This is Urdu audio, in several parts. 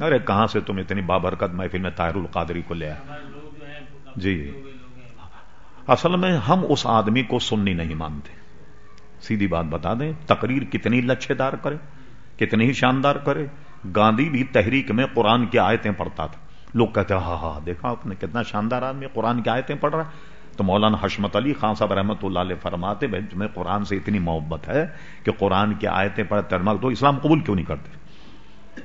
ارے، کہاں سے تم اتنی بابرکت محفل میں طاہر القادری کو لے آئے؟ جی۔ اصل میں ہم اس آدمی کو سننی نہیں مانتے۔ سیدھی بات بتا دیں، تقریر کتنی لچھے دار کرے، کتنی ہی شاندار کرے۔ گاندھی بھی تحریک میں قرآن کی آیتیں پڑھتا تھا۔ لوگ کہتے ہیں ہاں ہاں دیکھا آپ نے کتنا شاندار آدمی قرآن کی آیتیں پڑھ رہا ہے۔ تو مولانا حشمت علی خان صاحب رحمۃ اللہ علیہ فرماتے بھائی، تمہیں قرآن سے اتنی محبت ہے کہ قرآن کی آیتیں پڑھ ترما تو اسلام قبول کیوں نہیں کرتے؟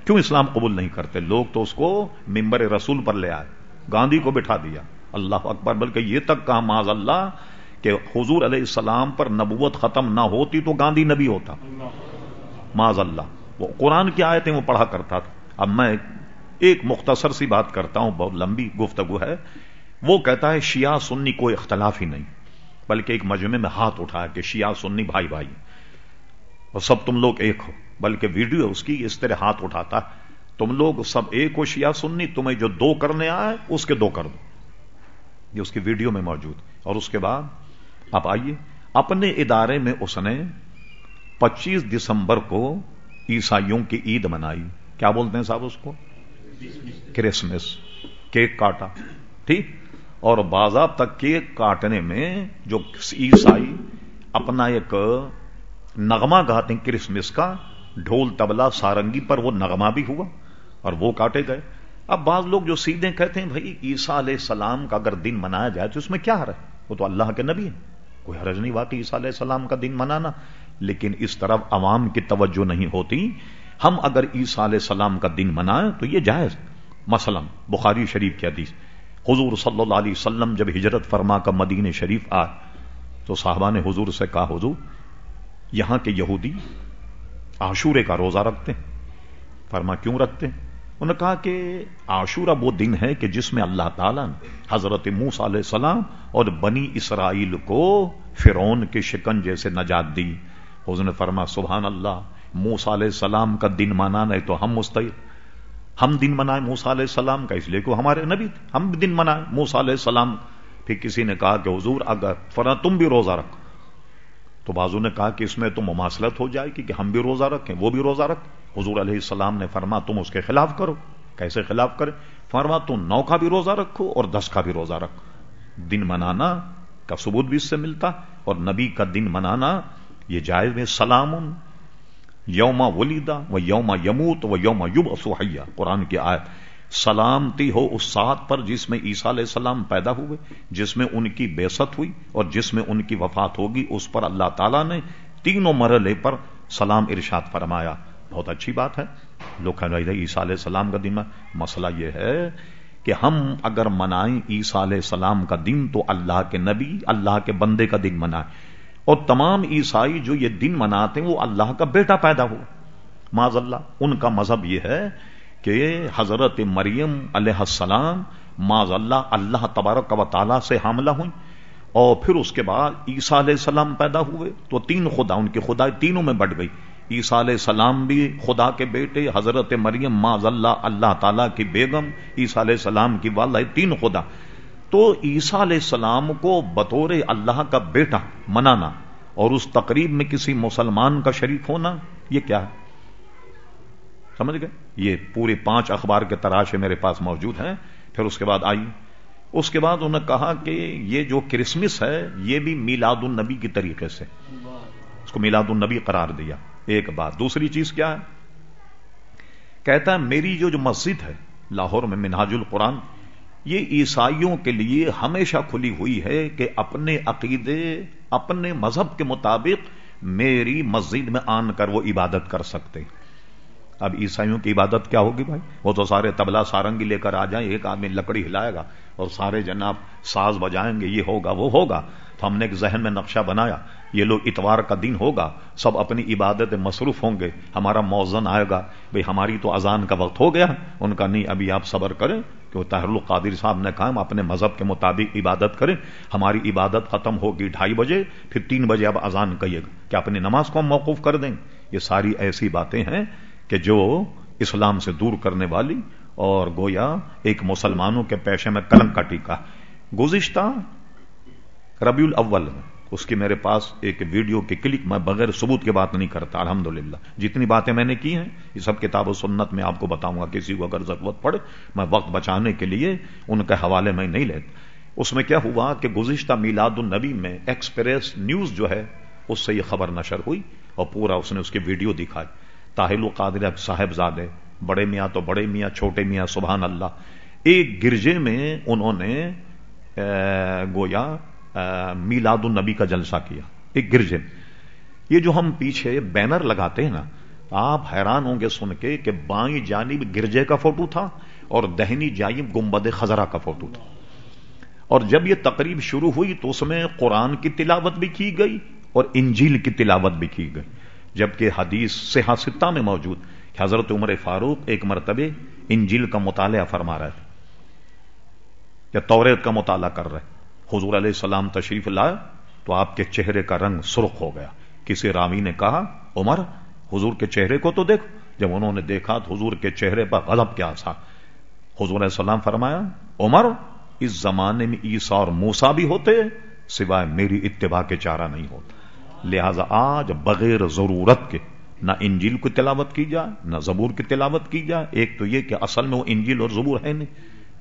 کیوں اسلام قبول نہیں کرتے؟ لوگ تو اس کو ممبر رسول پر لے آئے، گاندھی کو بٹھا دیا۔ اللہ اکبر، بلکہ یہ تک کہا معاذ اللہ کہ حضور علیہ السلام پر نبوت ختم نہ ہوتی تو گاندھی نبی ہوتا۔ معاذ اللہ۔ وہ قرآن کی آیتیں وہ پڑھا کرتا تھا۔ اب میں ایک مختصر سی بات کرتا ہوں، بہت لمبی گفتگو ہے۔ وہ کہتا ہے، شیعہ سنی کوئی اختلاف ہی نہیں، بلکہ ایک مجمع میں ہاتھ اٹھایا کہ شیعہ سنی بھائی بھائی۔ اور سب تم لوگ ایک ہو۔ بلکہ ویڈیو اس کی اس طرح ہاتھ اٹھاتا تم لوگ سب ایک ہو شیعہ سنی، تمہیں جو دو کرنے آئے اس کے دو کر دو۔ یہ اس کی ویڈیو میں موجود۔ اور اس کے بعد آپ آئیے۔ اپنے ادارے میں اس نے پچیس دسمبر کو عیسائیوں کی عید منائی۔ کیا بولتے ہیں صاحب اس کو؟ کرسمس۔ کیک کاٹا۔ ٹھیک۔ اور باضابطہ کیک کاٹنے میں جو عیسائی اپنا ایک نغمہ گاتے ہیں کرسمس کا ڈھول تبلا سارنگی پر وہ نغمہ بھی ہوا اور وہ کاٹے گئے۔ اب بعض لوگ جو سیدھے کہتے ہیں، بھائی عیسا علیہ السلام کا اگر دن منایا جائے تو اس میں کیا حرج؟ وہ تو اللہ کے نبی ہے کوئی حرج نہیں واقعی عیسا علیہ السلام کا دن منانا۔ لیکن اس طرف عوام کی توجہ نہیں ہوتی۔ ہم اگر عیسا علیہ السلام کا دن منائیں تو یہ جائز۔ مثلا بخاری شریف کی حدیث۔ حضور صلی اللہ علیہ وسلم جب ہجرت فرما کا مدین شریف آئے تو صاحبہ نے حضور سے کہا، حضور، یہاں کے یہودی آشورے کا روزہ رکھتے ہیں۔ فرما، کیوں رکھتے ہیں؟ انہوں نے کہا کہ آشورہ وہ دن ہے کہ جس میں اللہ تعالیٰ نے حضرت موس علیہ السلام اور بنی اسرائیل کو فرون کے شکن جیسے نجات دی۔ حضور نے فرما، سبحان اللہ موس علیہ السلام کا دن منانا ہے تو ہم مستعد ہم دن منائے موسا علیہ السلام کا، اس لیے کہ ہمارے نبی تھے۔ ہم دن منائے موسا علیہ السلام۔ پھر کسی نے کہا کہ حضور، اگر فرا تم بھی روزہ رکھ تو بازو نے کہا کہ اس میں تو مماثلت ہو جائے گی کہ ہم بھی روزہ رکھیں، وہ بھی روزہ رکھ۔ حضور علیہ السلام نے فرما، تم اس کے خلاف کرو۔ کیسے خلاف کرے؟ فرما تم نو کا بھی روزہ رکھو اور دس کا بھی روزہ رکھ دن منانا کا ثبوت بھی اس سے ملتا اور نبی کا دن منانا یہ جائز میں سلام یوما ولیدا و یوما یموت و یوم یوب اسوحیا قرآن کی آیت سلامتی ہو اس ساتھ پر جس میں عیسیٰ علیہ السلام پیدا ہوئے، جس میں ان کی بےست ہوئی اور جس میں ان کی وفات ہوگی، اس پر اللہ تعالیٰ نے تینوں مرحلے پر سلام ارشاد فرمایا۔ بہت اچھی بات ہے۔ لوگ عیسیٰ علیہ السلام کا دن مسئلہ یہ ہے کہ ہم اگر منائیں عیسیٰ علیہ السلام کا دن، تو اللہ کے نبی، اللہ کے بندے کا دن منائیں۔ اور تمام عیسائی جو یہ دن مناتے ہیں، وہ اللہ کا بیٹا پیدا ہو معذ اللہ؟ ان کا مذہب یہ ہے کہ حضرت مریم علیہ السلام معذ اللہ اللہ تبارک و تعالیٰ سے حاملہ ہوئی اور پھر اس کے بعد عیسیٰ علیہ السلام پیدا ہوئے تو تین خدا، ان کی خدا تینوں میں بڑھ گئی۔ عیسیٰ علیہ السلام بھی خدا کے بیٹے، حضرت مریم معذ اللہ اللہ تعالیٰ کی بیگم، عیسیٰ علیہ السلام کی والدہ، تین خدا۔ تو عیسیٰ علیہ السلام کو بطور اللہ کا بیٹا منانا اور اس تقریب میں کسی مسلمان کا شریک ہونا، یہ کیا ہے؟ سمجھ گئے؟ یہ پورے پانچ اخبار کے تراشے میرے پاس موجود ہیں، پھر اس کے بعد آئی اس کے بعد انہوں نے کہا کہ یہ جو کرسمس ہے، یہ بھی میلاد النبی کی طریقے سے۔ اس کو میلاد النبی قرار دیا۔ ایک بات۔ دوسری چیز کیا ہے؟ کہتا ہے، میری جو جو مسجد ہے، لاہور میں منہاج القرآن، یہ عیسائیوں کے لیے ہمیشہ کھلی ہوئی ہے کہ اپنے عقیدے، اپنے مذہب کے مطابق میری مسجد میں آن کر وہ عبادت کر سکتے اب عیسائیوں کی عبادت کیا ہوگی بھائی؟ وہ تو سارے تبلا سارنگی لے کر آ جائیں، ایک آدمی لکڑی ہلائے گا اور سارے جناب ساز بجائیں گے، یہ ہوگا، وہ ہوگا۔ تو ہم نے ایک ذہن میں نقشہ بنایا، یہ لوگ اتوار کا دن ہوگا، سب اپنی عبادت مصروف ہوں گے، ہمارا موزن آئے گا بھائی ہماری تو اذان کا وقت ہو گیا، ان کا نہیں، ابھی آپ صبر کریں کہ وہ طاہر القادر صاحب نے کہا ہم اپنے مذہب کے مطابق عبادت کریں، ہماری عبادت ختم ہوگی ڈھائی بجے، پھر تین بجے اب اذان کہیے گا۔ کہ اپنی نماز کو ہم موقف کر دیں؟ یہ ساری ایسی باتیں ہیں کہ جو اسلام سے دور کرنے والی اور گویا ایک مسلمانوں کے پیشے میں کلم کا ٹیکا گزشتہ ربیع الاول میں، اس کی میرے پاس ایک ویڈیو کی کلک میں بغیر ثبوت کے بات نہیں کرتا، الحمدللہ۔ جتنی باتیں میں نے کی ہیں، یہ سب کتاب و سنت میں آپ کو بتاؤں گا، کسی کو اگر ضرورت پڑے، میں وقت بچانے کے لیے ان کے حوالے میں نہیں لیتا۔ اس میں کیا ہوا کہ گزشتہ میلاد النبی میں ایکسپریس نیوز جو ہے، اس سے یہ خبر نشر ہوئی اور پورا اس نے اس کی ویڈیو دکھائی۔ تاہل القادر صاحب زادے بڑے میاں تو بڑے میاں، چھوٹے میاں، سبحان اللہ۔ ایک گرجے میں انہوں نے گویا میلاد النبی کا جلسہ کیا۔ ایک گرجے۔ میں یہ جو ہم پیچھے بینر لگاتے ہیں نا، آپ حیران ہوں گے سن کے کہ بائیں جانب گرجے کا فوٹو تھا اور دہنی جانب گمبد خزرہ کا فوٹو تھا۔ اور جب یہ تقریب شروع ہوئی تو اس میں قرآن کی تلاوت بھی کی گئی اور انجیل کی تلاوت بھی کی گئی۔ جبکہ حدیث سہاستہ میں موجود۔ حضرت عمر فاروق ایک مرتبہ انجیل کا مطالعہ فرما رہے تھے۔ یا توریت کا مطالعہ کر رہے۔ حضور علیہ السلام تشریف لائے تو آپ کے چہرے کا رنگ سرخ ہو گیا۔ کسی رامی نے کہا، عمر، حضور کے چہرے کو تو دیکھ۔ جب انہوں نے دیکھا تو حضور کے چہرے پر غضب کیا تھا۔ حضور علیہ السلام فرمایا، عمر، اس زمانے میں عیسا اور موسا بھی ہوتے، سوائے میری اتباع کے چارہ نہیں ہوتا۔ لہذا آج بغیر ضرورت کے نہ انجیل کی تلاوت کی جائے، نہ زبور کی تلاوت کی جائے۔ ایک تو یہ کہ اصل میں وہ انجیل اور زبور ہے نہیں۔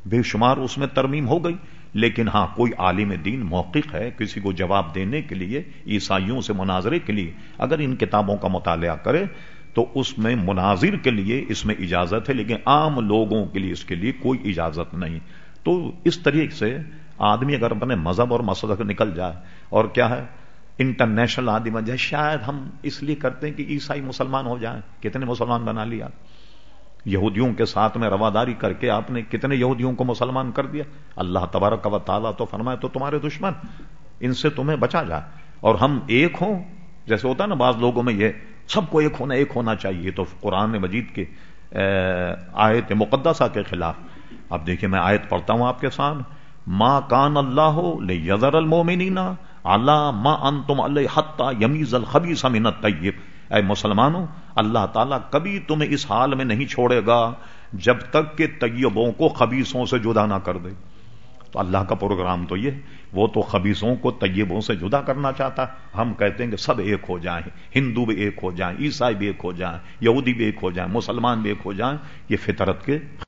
بے شمار اس میں ترمیم ہو گئی۔ لیکن ہاں کوئی عالم دین موقف ہے کسی کو جواب دینے کے لیے، عیسائیوں سے مناظرے کے لیے۔ اگر ان کتابوں کا مطالعہ کرے تو اس میں مناظر کے لیے اس میں اجازت ہے، لیکن عام لوگوں کے لیے اس کے لیے کوئی اجازت نہیں۔ تو اس طریقے سے آدمی اگر اپنے مذہب اور مسلک نکل جائے، اور کیا ہے؟ انٹرنیشنل آدمی جائے شاید ہم اس لیے کرتے ہیں کہ عیسائی مسلمان ہو جائیں۔ کتنے مسلمان بنا لیا۔ یہودیوں کے ساتھ میں رواداری کر کے آپ نے کتنے یہودیوں کو مسلمان کر دیا۔ اللہ تبارک و تعالیٰ تو فرمائے تو تمہارے دشمن، ان سے تمہیں بچا جائے اور ہم ایک ہوں۔ جیسے ہوتا ہے نا بعض لوگوں میں یہ، سب کو ایک ہونا ایک ہونا چاہیے۔ تو قرآن مجید کے آیت مقدسہ کے خلاف۔ اب دیکھیے میں آیت پڑھتا ہوں آپ کے سامنے۔ ماں کان اللہ ہو لے یزر المومنینا اللہ ماں ان تم اللہ حتہ یمیز الخبی سمنت طیب اے مسلمانوں، اللہ تعالیٰ کبھی تمہیں اس حال میں نہیں چھوڑے گا جب تک کہ طیبوں کو خبیصوں سے جدا نہ کر دے۔ تو اللہ کا پروگرام تو یہ، وہ تو خبیصوں کو طیبوں سے جدا کرنا چاہتا۔ ہم کہتے ہیں کہ سب ایک ہو جائیں، ہندو بھی ایک ہو جائیں، عیسائی بھی ایک ہو جائیں، یہودی بھی ایک ہو جائیں، مسلمان بھی ایک ہو جائیں، یہ فطرت کے